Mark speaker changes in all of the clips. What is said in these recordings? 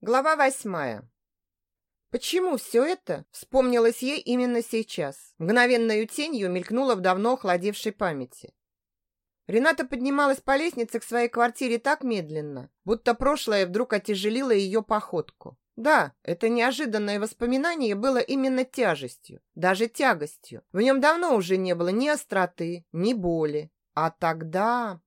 Speaker 1: Глава восьмая. Почему все это вспомнилось ей именно сейчас? Мгновенную тенью мелькнуло в давно охладевшей памяти. Рената поднималась по лестнице к своей квартире так медленно, будто прошлое вдруг отяжелило ее походку. Да, это неожиданное воспоминание было именно тяжестью, даже тягостью. В нем давно уже не было ни остроты, ни боли. А тогда...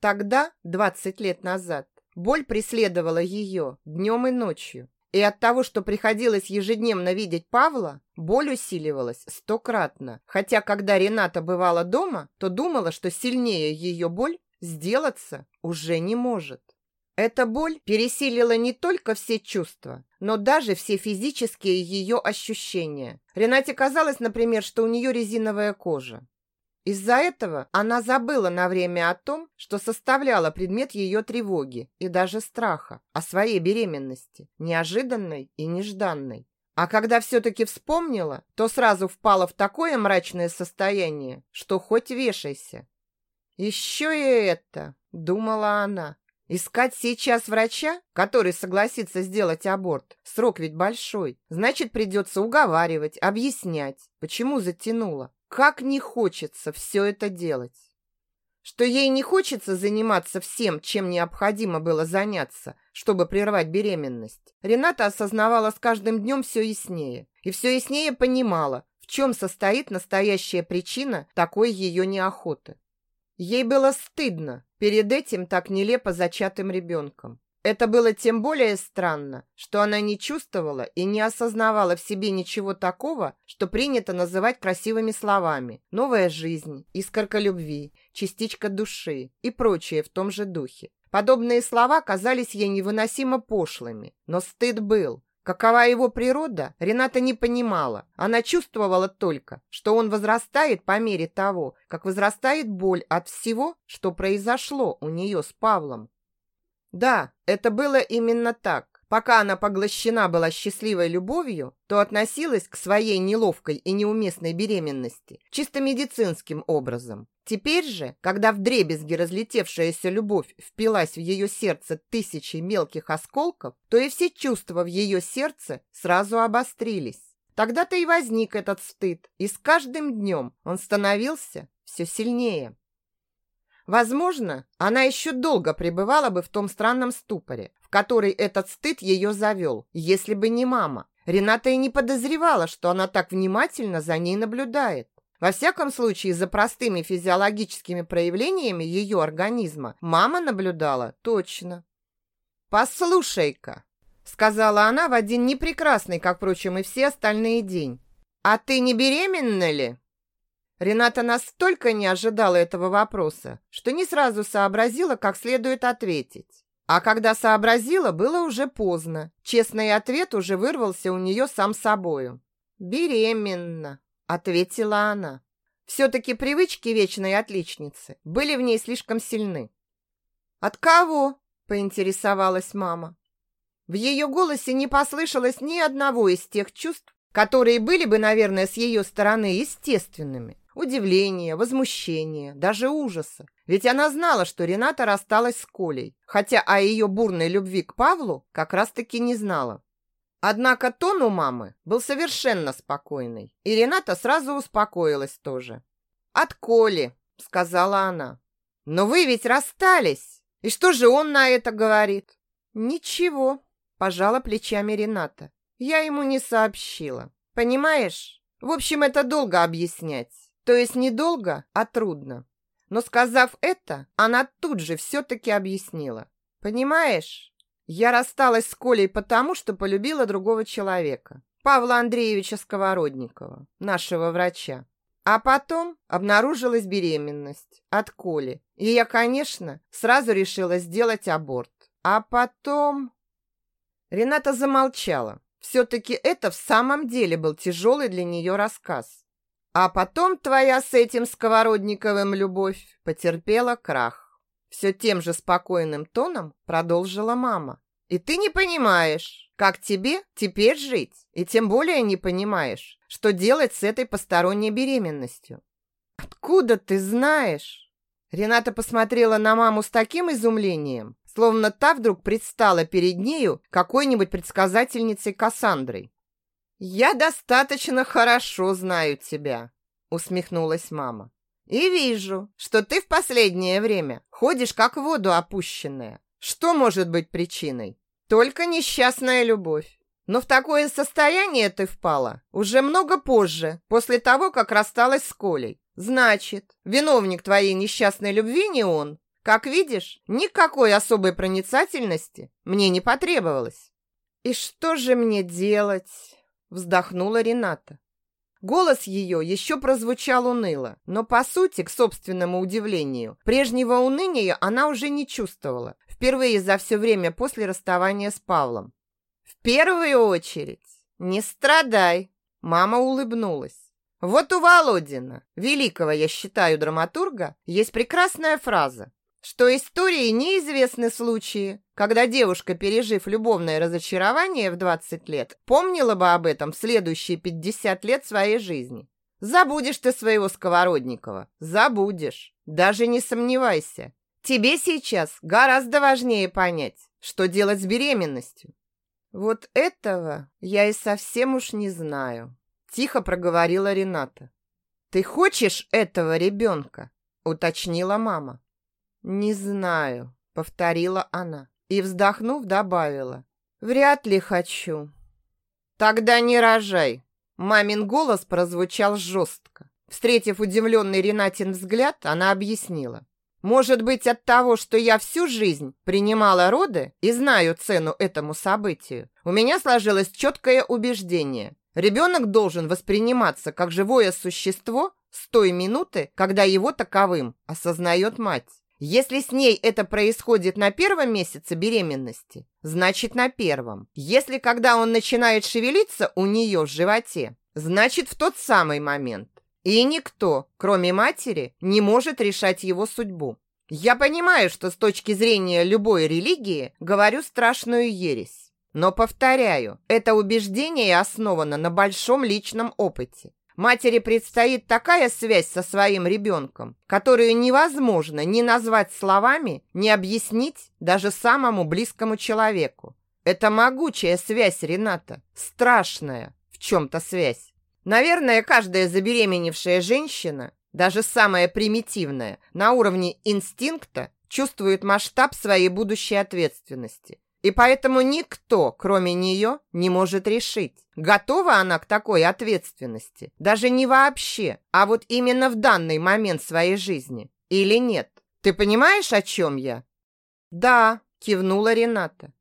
Speaker 1: Тогда, двадцать лет назад, Боль преследовала ее днем и ночью. И от того, что приходилось ежедневно видеть Павла, боль усиливалась стократно. Хотя, когда Рената бывала дома, то думала, что сильнее ее боль сделаться уже не может. Эта боль пересилила не только все чувства, но даже все физические ее ощущения. Ренате казалось, например, что у нее резиновая кожа. Из-за этого она забыла на время о том, что составляло предмет ее тревоги и даже страха о своей беременности, неожиданной и нежданной. А когда все-таки вспомнила, то сразу впала в такое мрачное состояние, что хоть вешайся. «Еще и это», — думала она, — «искать сейчас врача, который согласится сделать аборт, срок ведь большой, значит, придется уговаривать, объяснять, почему затянула. Как не хочется все это делать. Что ей не хочется заниматься всем, чем необходимо было заняться, чтобы прервать беременность. Рената осознавала с каждым днем все яснее. И все яснее понимала, в чем состоит настоящая причина такой ее неохоты. Ей было стыдно перед этим так нелепо зачатым ребенком. Это было тем более странно, что она не чувствовала и не осознавала в себе ничего такого, что принято называть красивыми словами. Новая жизнь, искорка любви, частичка души и прочее в том же духе. Подобные слова казались ей невыносимо пошлыми, но стыд был. Какова его природа, Рената не понимала. Она чувствовала только, что он возрастает по мере того, как возрастает боль от всего, что произошло у нее с Павлом. Да, это было именно так. Пока она поглощена была счастливой любовью, то относилась к своей неловкой и неуместной беременности чисто медицинским образом. Теперь же, когда вдребезги разлетевшаяся любовь впилась в ее сердце тысячи мелких осколков, то и все чувства в ее сердце сразу обострились. Тогда-то и возник этот стыд, и с каждым днем он становился все сильнее. Возможно, она еще долго пребывала бы в том странном ступоре, в который этот стыд ее завел, если бы не мама. Рената и не подозревала, что она так внимательно за ней наблюдает. Во всяком случае, за простыми физиологическими проявлениями ее организма мама наблюдала точно. «Послушай-ка», — сказала она в один непрекрасный, как, впрочем, и все остальные день. «А ты не беременна ли?» Рената настолько не ожидала этого вопроса, что не сразу сообразила, как следует ответить. А когда сообразила, было уже поздно. Честный ответ уже вырвался у нее сам собою. «Беременна», — ответила она. Все-таки привычки вечной отличницы были в ней слишком сильны. «От кого?» — поинтересовалась мама. В ее голосе не послышалось ни одного из тех чувств, которые были бы, наверное, с ее стороны естественными удивления, возмущения, даже ужаса. Ведь она знала, что Рената рассталась с Колей, хотя о ее бурной любви к Павлу как раз-таки не знала. Однако тон у мамы был совершенно спокойный, и Рената сразу успокоилась тоже. «От Коли», — сказала она. «Но вы ведь расстались. И что же он на это говорит?» «Ничего», — пожала плечами Рената. «Я ему не сообщила. Понимаешь? В общем, это долго объяснять. То есть недолго, а трудно. Но сказав это, она тут же все-таки объяснила. Понимаешь, я рассталась с Колей потому, что полюбила другого человека. Павла Андреевича Сковородникова, нашего врача. А потом обнаружилась беременность от Коли. И я, конечно, сразу решила сделать аборт. А потом... Рената замолчала. Все-таки это в самом деле был тяжелый для нее рассказ. А потом твоя с этим Сковородниковым любовь потерпела крах. Все тем же спокойным тоном продолжила мама. И ты не понимаешь, как тебе теперь жить, и тем более не понимаешь, что делать с этой посторонней беременностью. Откуда ты знаешь? Рената посмотрела на маму с таким изумлением, словно та вдруг предстала перед нею какой-нибудь предсказательницей Кассандрой. «Я достаточно хорошо знаю тебя», — усмехнулась мама. «И вижу, что ты в последнее время ходишь как в воду опущенная. Что может быть причиной? Только несчастная любовь. Но в такое состояние ты впала уже много позже, после того, как рассталась с Колей. Значит, виновник твоей несчастной любви не он. Как видишь, никакой особой проницательности мне не потребовалось. И что же мне делать? Вздохнула Рената. Голос ее еще прозвучал уныло, но по сути, к собственному удивлению, прежнего уныния она уже не чувствовала, впервые за все время после расставания с Павлом. «В первую очередь, не страдай!» Мама улыбнулась. Вот у Володина, великого, я считаю, драматурга, есть прекрасная фраза что истории неизвестны случаи, когда девушка, пережив любовное разочарование в 20 лет, помнила бы об этом в следующие 50 лет своей жизни. Забудешь ты своего Сковородникова, забудешь, даже не сомневайся. Тебе сейчас гораздо важнее понять, что делать с беременностью. Вот этого я и совсем уж не знаю, тихо проговорила Рената. Ты хочешь этого ребенка? уточнила мама. «Не знаю», — повторила она и, вздохнув, добавила. «Вряд ли хочу». «Тогда не рожай!» Мамин голос прозвучал жестко. Встретив удивленный Ренатин взгляд, она объяснила. «Может быть, от того, что я всю жизнь принимала роды и знаю цену этому событию, у меня сложилось четкое убеждение. Ребенок должен восприниматься как живое существо с той минуты, когда его таковым осознает мать. Если с ней это происходит на первом месяце беременности, значит на первом. Если когда он начинает шевелиться у нее в животе, значит в тот самый момент. И никто, кроме матери, не может решать его судьбу. Я понимаю, что с точки зрения любой религии говорю страшную ересь. Но повторяю, это убеждение основано на большом личном опыте. Матери предстоит такая связь со своим ребенком, которую невозможно ни назвать словами, ни объяснить даже самому близкому человеку. Это могучая связь, Рената, страшная в чем-то связь. Наверное, каждая забеременевшая женщина, даже самая примитивная, на уровне инстинкта, чувствует масштаб своей будущей ответственности. И поэтому никто, кроме нее, не может решить, готова она к такой ответственности. Даже не вообще, а вот именно в данный момент своей жизни. Или нет? Ты понимаешь, о чем я? Да, кивнула Рената.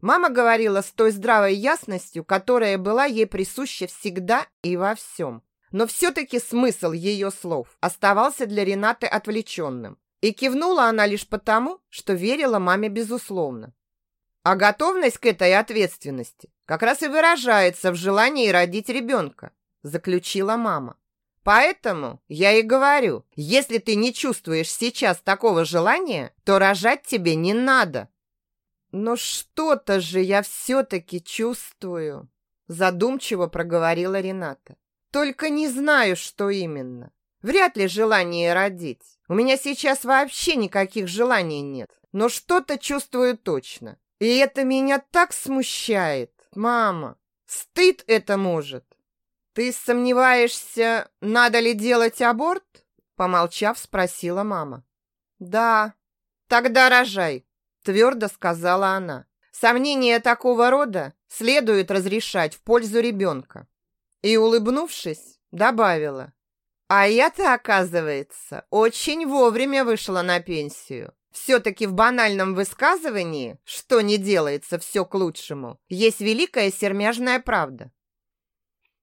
Speaker 1: Мама говорила с той здравой ясностью, которая была ей присуща всегда и во всем. Но все-таки смысл ее слов оставался для Ренаты отвлеченным. И кивнула она лишь потому, что верила маме безусловно. А готовность к этой ответственности как раз и выражается в желании родить ребенка, заключила мама. Поэтому я и говорю, если ты не чувствуешь сейчас такого желания, то рожать тебе не надо. Но что-то же я все-таки чувствую, задумчиво проговорила Рената. Только не знаю, что именно. Вряд ли желание родить. У меня сейчас вообще никаких желаний нет. Но что-то чувствую точно. И это меня так смущает, мама. Стыд это может. Ты сомневаешься, надо ли делать аборт? Помолчав, спросила мама. Да. Тогда рожай, твердо сказала она. Сомнения такого рода следует разрешать в пользу ребенка. И, улыбнувшись, добавила. А я-то, оказывается, очень вовремя вышла на пенсию. Все-таки в банальном высказывании, что не делается все к лучшему, есть великая сермяжная правда.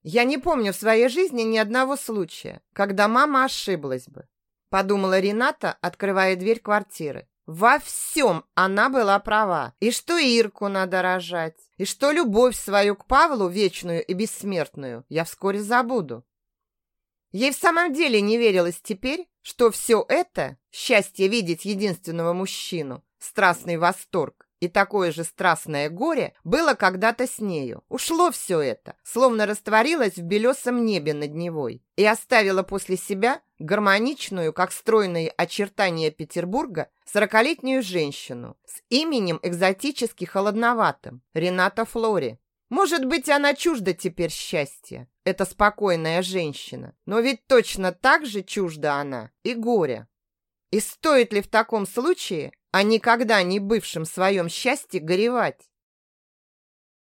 Speaker 1: Я не помню в своей жизни ни одного случая, когда мама ошиблась бы. Подумала Рената, открывая дверь квартиры. Во всем она была права. И что Ирку надо рожать, и что любовь свою к Павлу, вечную и бессмертную, я вскоре забуду. Ей в самом деле не верилось теперь, что все это, счастье видеть единственного мужчину, страстный восторг, И такое же страстное горе было когда-то с нею. Ушло все это, словно растворилось в белесом небе над Невой и оставило после себя гармоничную, как стройные очертания Петербурга, сорокалетнюю женщину с именем экзотически холодноватым – Рената Флори. Может быть, она чужда теперь счастья, эта спокойная женщина, но ведь точно так же чужда она и горя. И стоит ли в таком случае, а никогда не бывшем своем счастье, горевать?